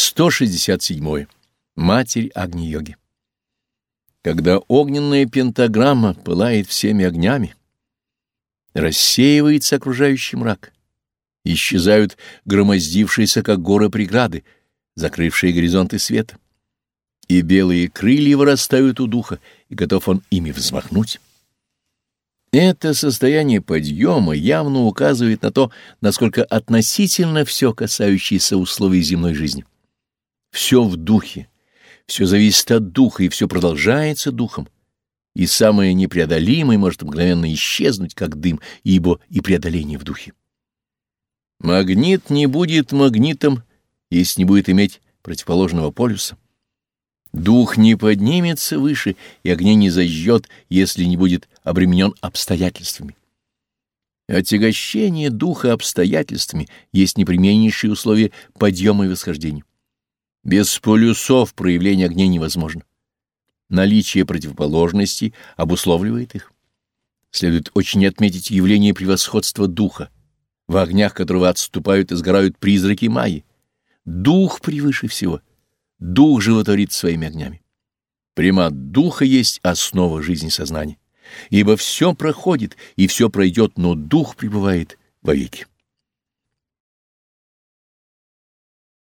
167. Матерь Агни-йоги. Когда огненная пентаграмма пылает всеми огнями, рассеивается окружающий мрак, исчезают громоздившиеся, как горы, преграды, закрывшие горизонты света, и белые крылья вырастают у духа, и готов он ими взмахнуть. Это состояние подъема явно указывает на то, насколько относительно все, касающееся условий земной жизни. Все в духе, все зависит от духа, и все продолжается духом. И самое непреодолимое может мгновенно исчезнуть, как дым, ибо и преодоление в духе. Магнит не будет магнитом, если не будет иметь противоположного полюса. Дух не поднимется выше, и огня не зажжет, если не будет обременен обстоятельствами. Отягощение духа обстоятельствами есть непременнейшие условия подъема и восхождения. Без полюсов проявление огня невозможно. Наличие противоположностей обусловливает их. Следует очень отметить явление превосходства духа, в огнях которого отступают и сгорают призраки Майи. Дух превыше всего. Дух животворит своими огнями. Примат духа есть основа жизни сознания, ибо все проходит и все пройдет, но дух пребывает вовеки.